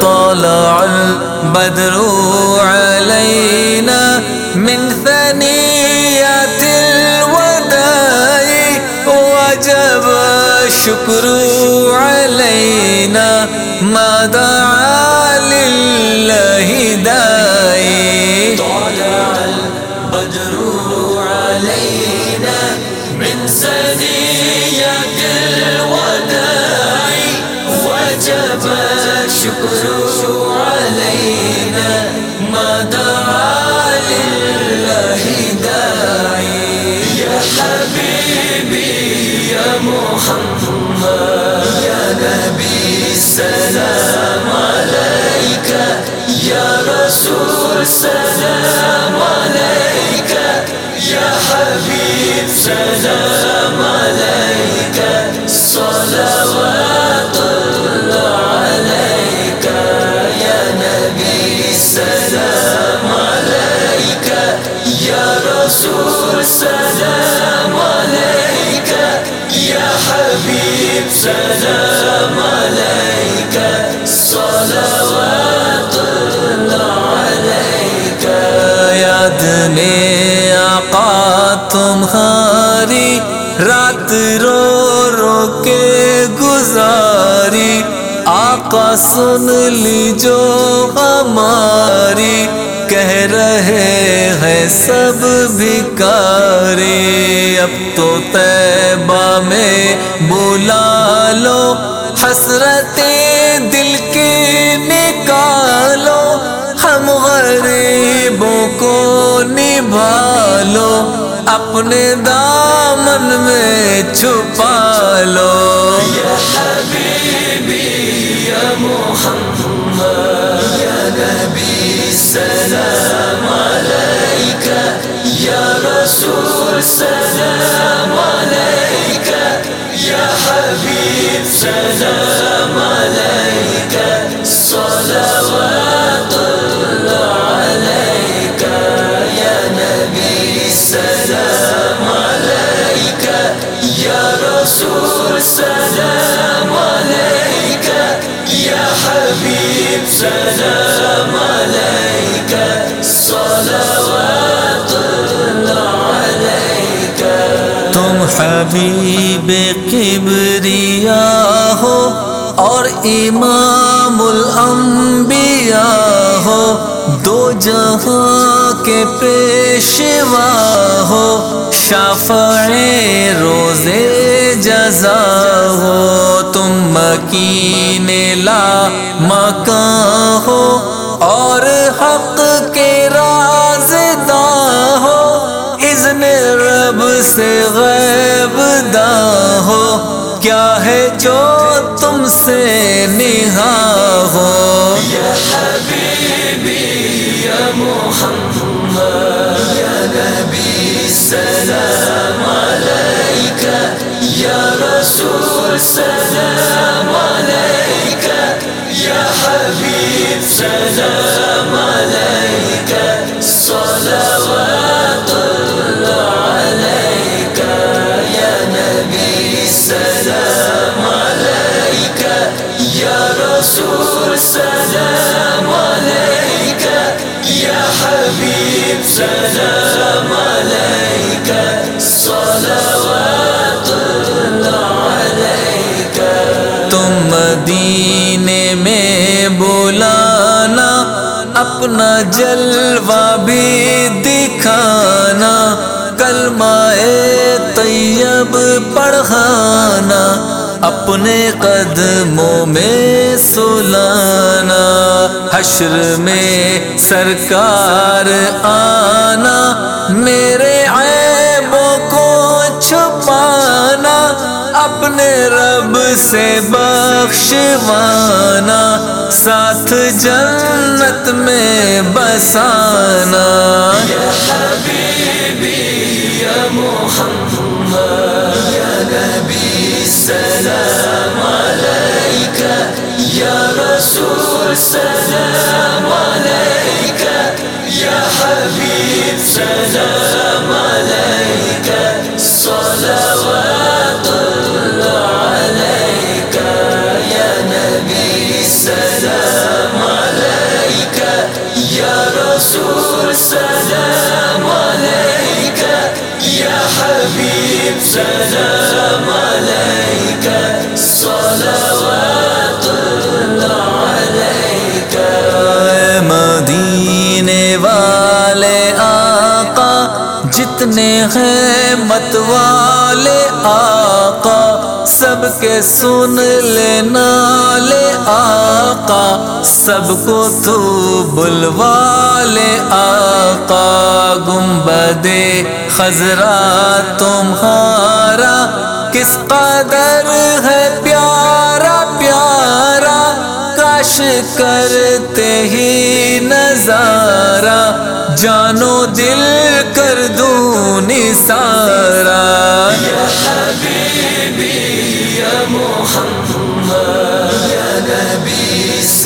طلع البدر علينا من ثنيات شکر علینا ما دعا نبي السلام عليك يا رسول سلام عليك يا حبيب سلام عليك یاد میں آقا تمہاری رات رو رو کے گزاری۔ آقا سن لی جو ہماری، کہہ رہے ہیں سب بھکاری۔ اب تو تیبہ میں بلا لو، حسرتیں دل کی اپنے دامن میں چھپا لو۔ محمد سلام علیکہ یا رسول سلام رسول سلام عليك يا حبيب سلام عليك صلوات الله عليك تم حبیب کبریا ہو اور امام الانبیاء ہو، دو جہاں کے پیشوا ہو، شافع مکین لا مکان ہو اور حق کے راز رازداں ہو۔ اذن رب سے غیب دا ہو۔ کیا ہے جو تم سے نہا ہو؟ يا حبيبي يا محمد يا نبي سلام عليك يا رسول، سلام تم مدینے میں بلانا اپنا جلوہ بھی دکھانا کلمہ طیب پڑھانا۔ اپنے قدموں میں سلانا، حشر میں سرکار آنا، میرے عیبوں کو چھپانا، اپنے رب سے بخشوانا، ساتھ جنت میں بسانا۔ حبیب سلام صلوات مدینے والے آقا، جتنے ہیں مت والے آقا، سب کے سن لے آقا، سب کو تو بلوا لے آقا۔ گنبد خزرا تمہارا کس قدر ہے پیارا؟ پیارا، کاش کرتے ہی نظارہ۔ جانو دل کر دوں نثارا یا حبیبی، یا محمد۔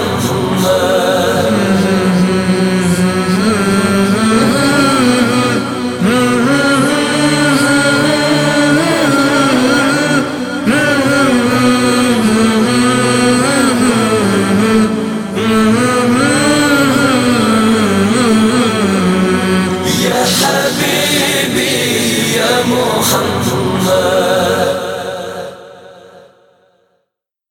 محمد